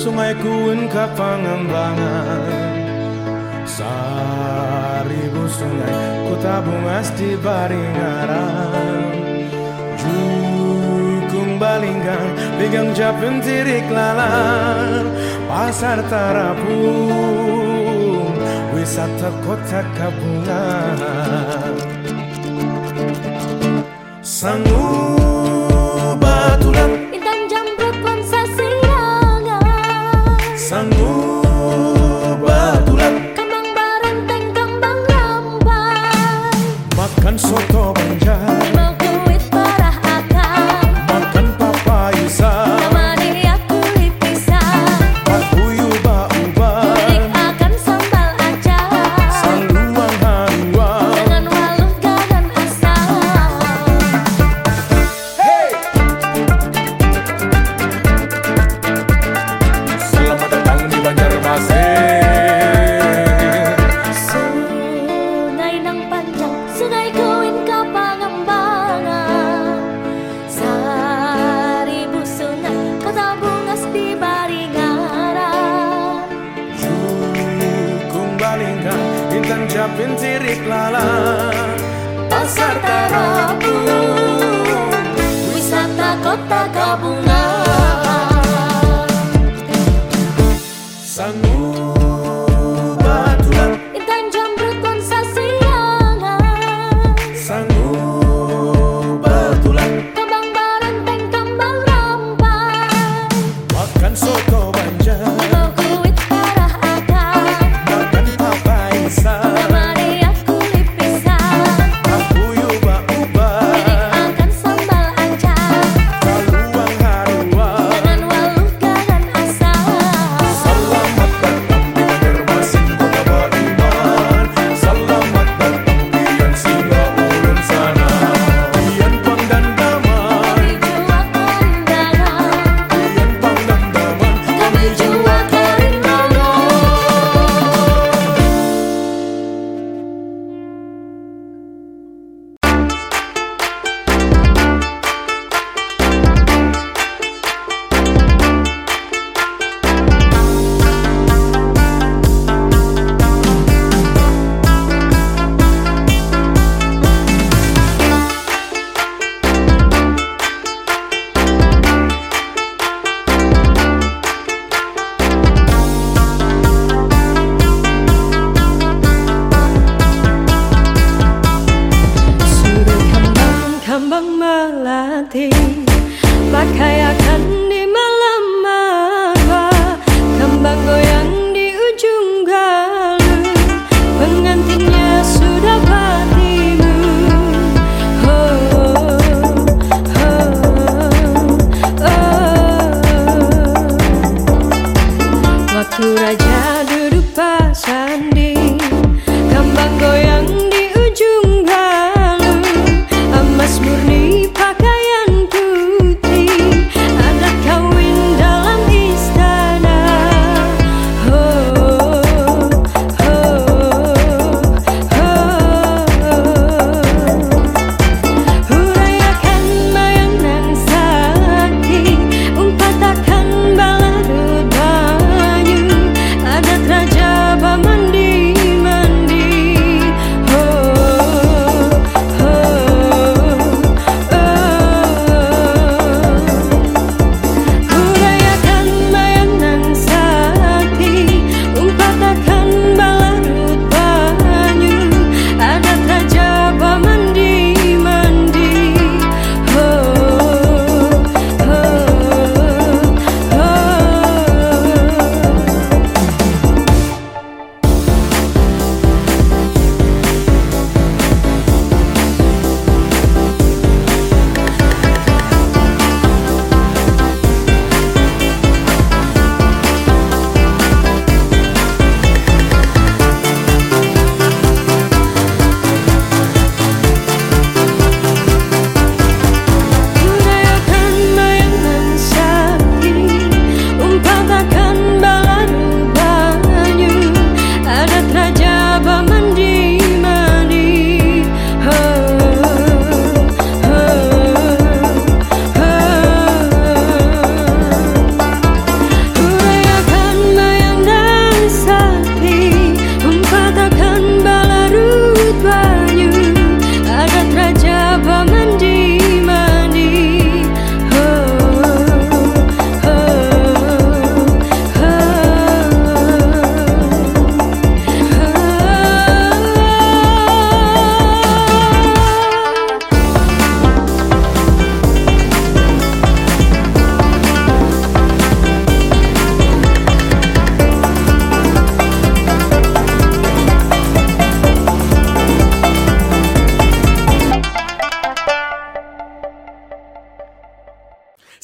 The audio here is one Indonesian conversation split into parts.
sungai kuen ka pangembangan Saribu sungai ku tabung asti baringaran. Jukung balingan pegang japun tirik lalang. Pasar tarapung wisata kota kabungan Sanggup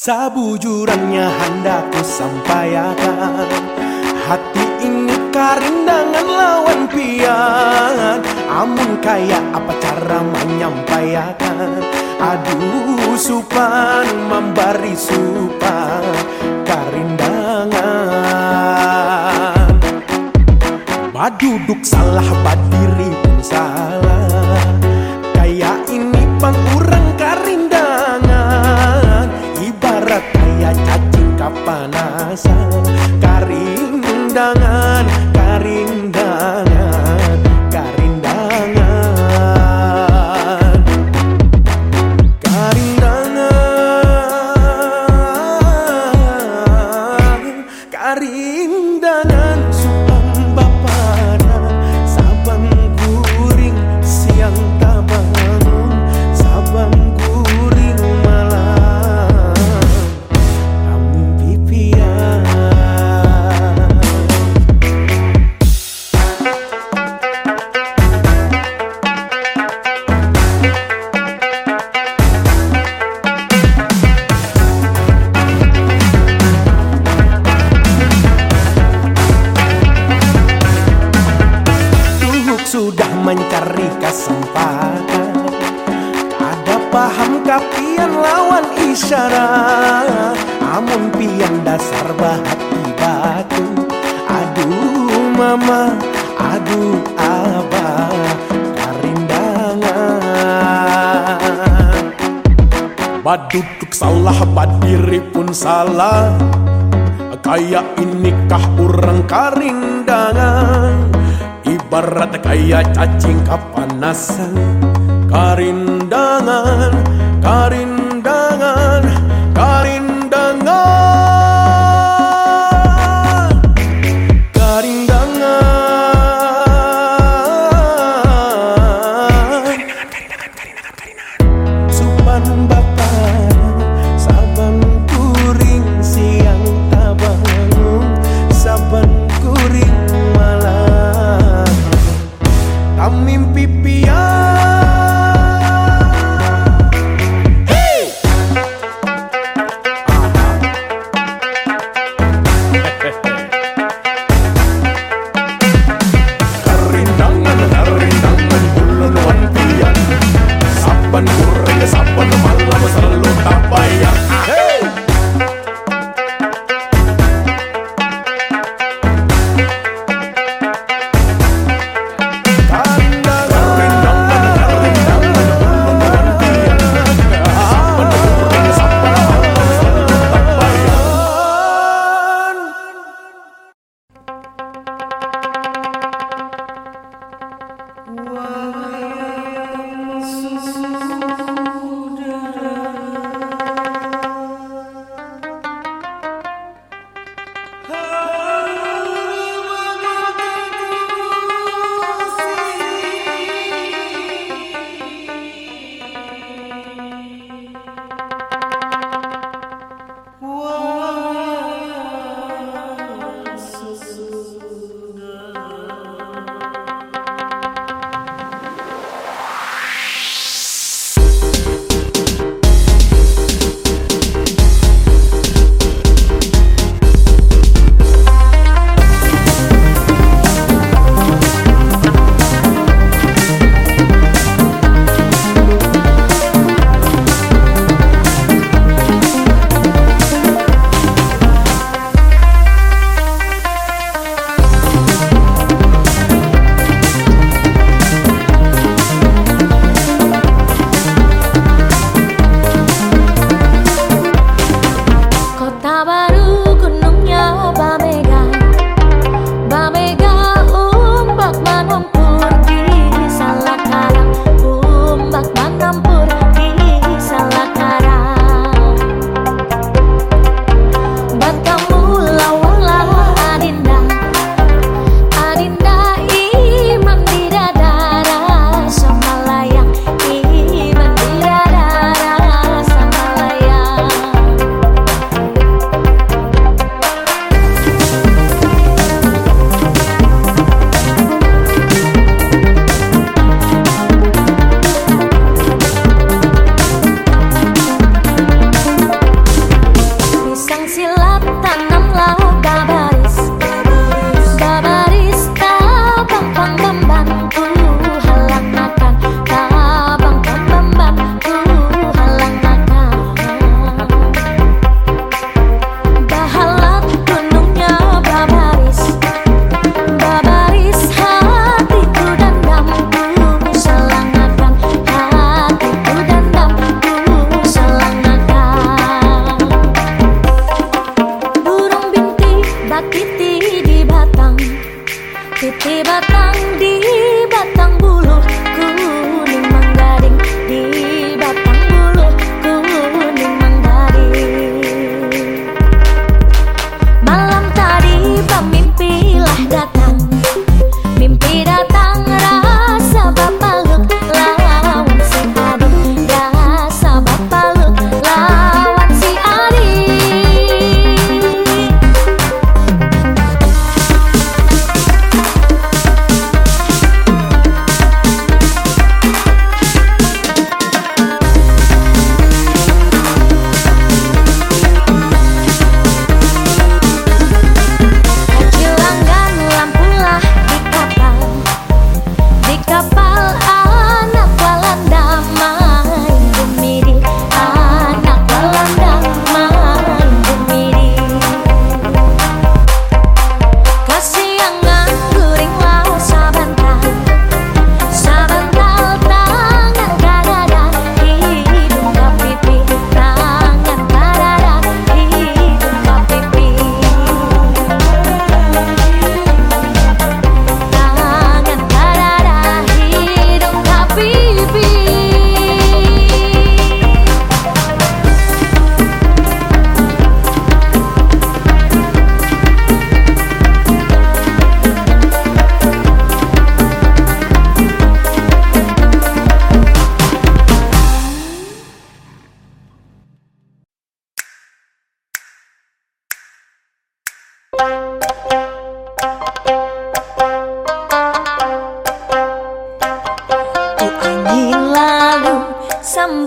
Sabu jurangnya hendak ku sampaikan. Hati ini karindangan lawan pian. Amun kaya apa cara menyampaikan? Aduh supan memberi supan Karindangan. Baduduk salah badiri pun salah. karindangan Ibarat kayak cacing kapanasan. Karindangan, karindangan.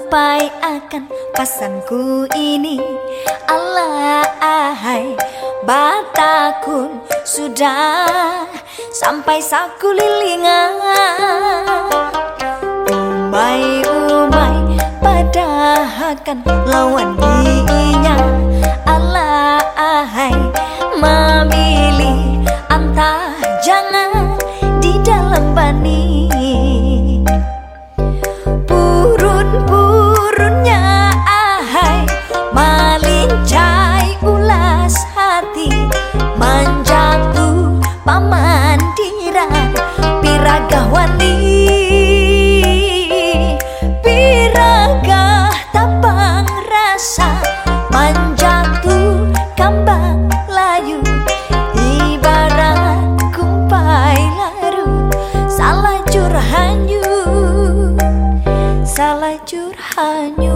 sampai akan pasanku ini. Allah ahai batakun sudah sampai saku lilingan. Umai umai padahakan lawan dirinya. Allah ahai mami año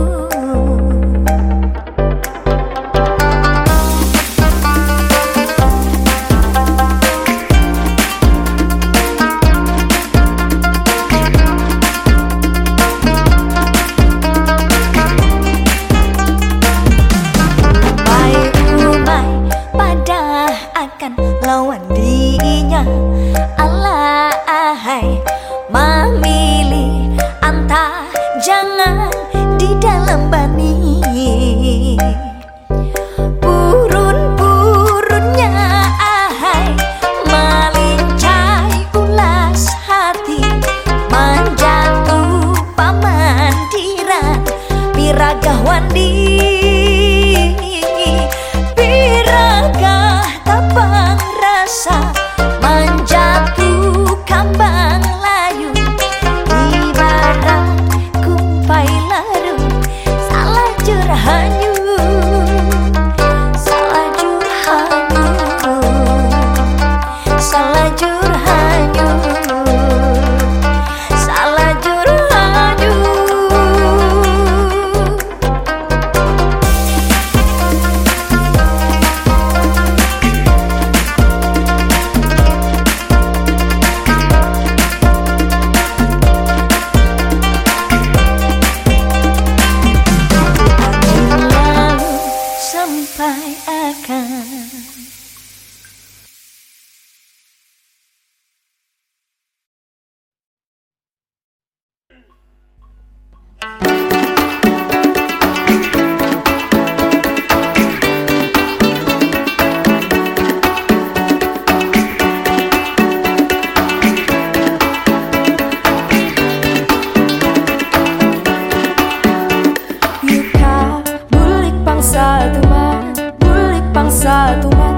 pangsa tuman, bulik.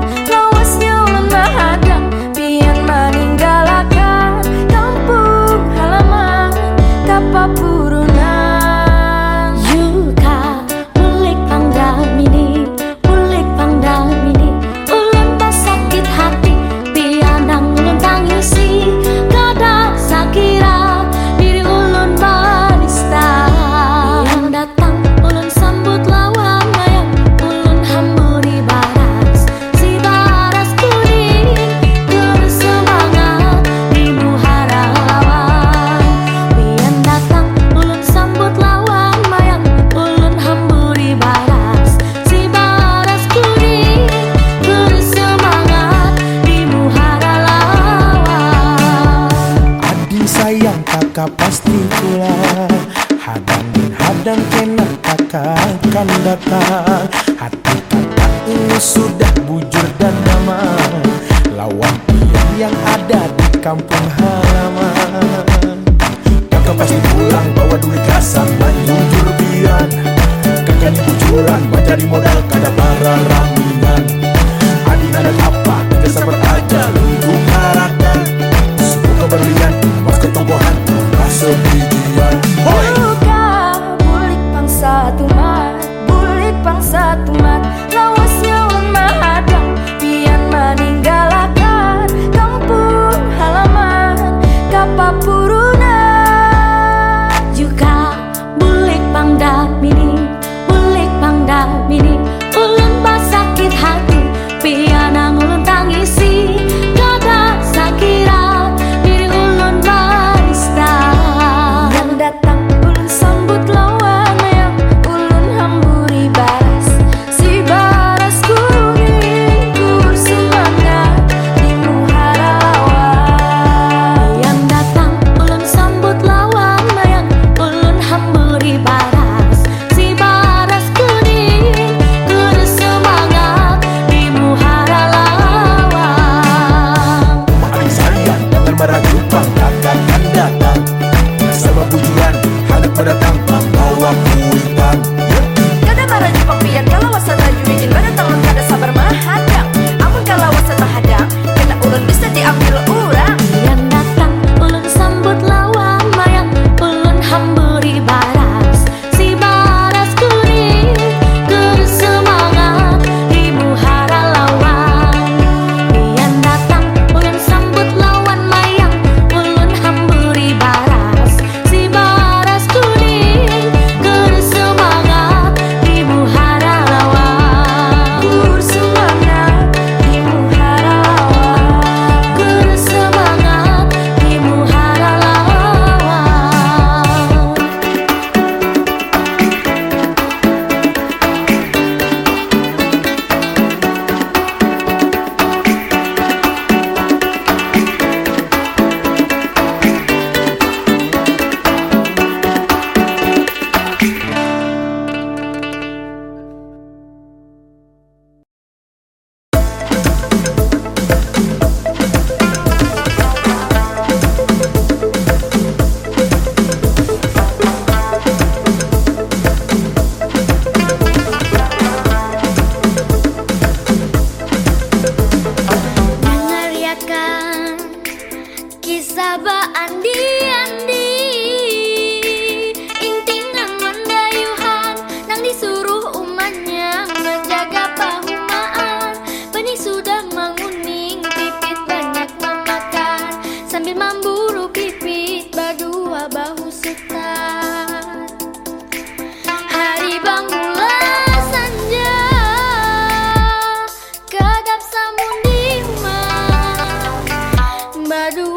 campo en. namun baru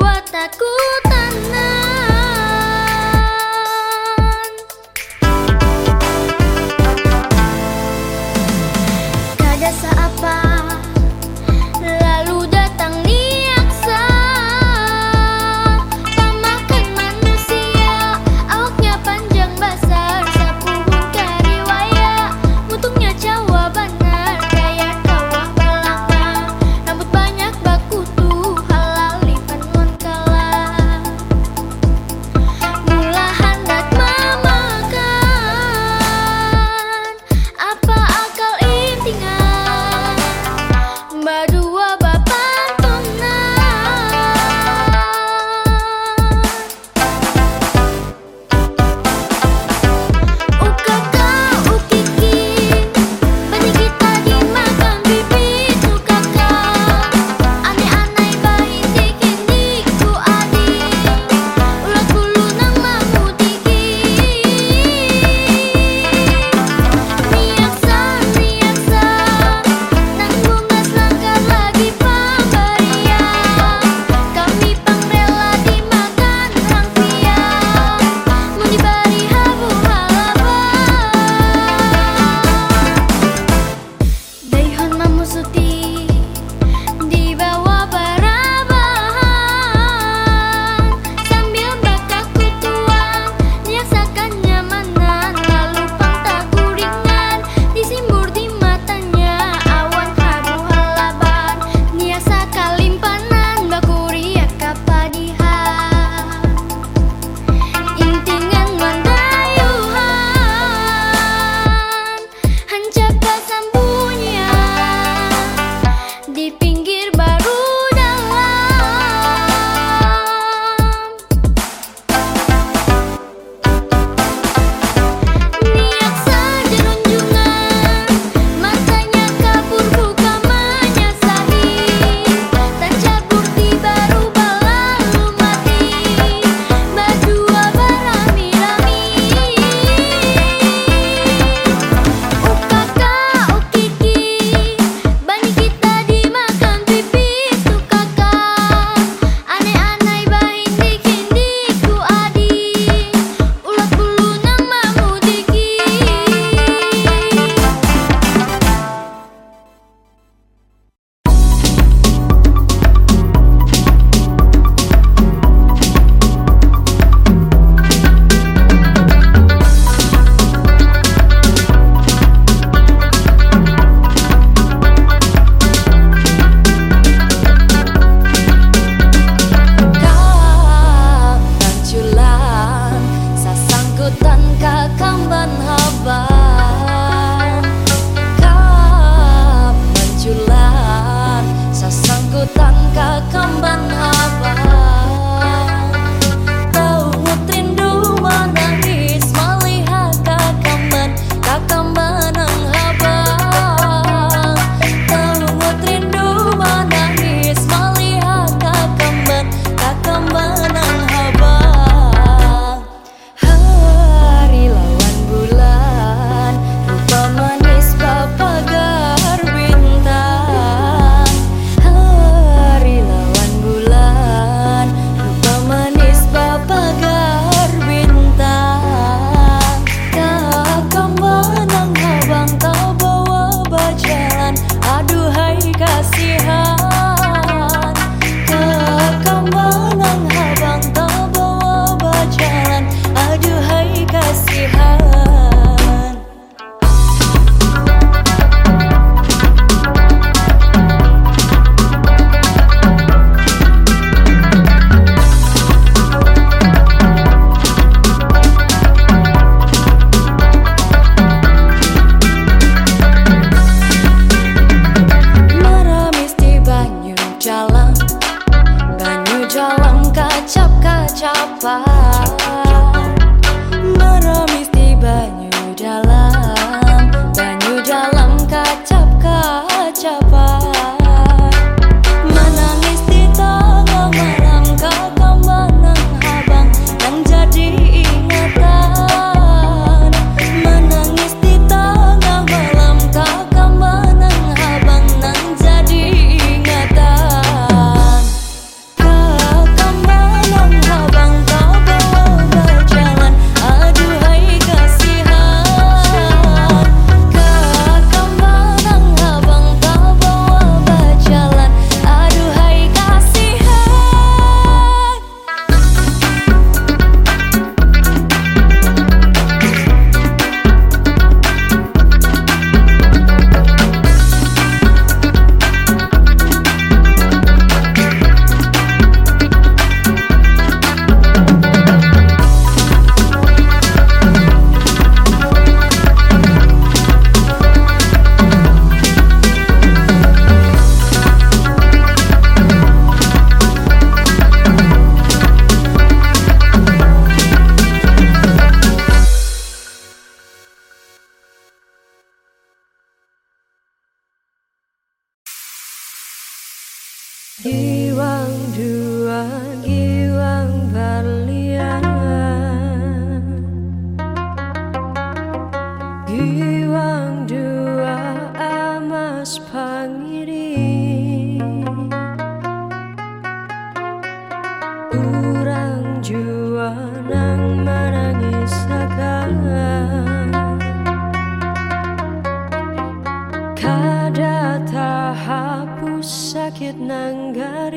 sakit ng garing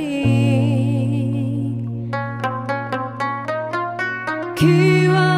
Kiwa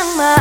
Banyak sudah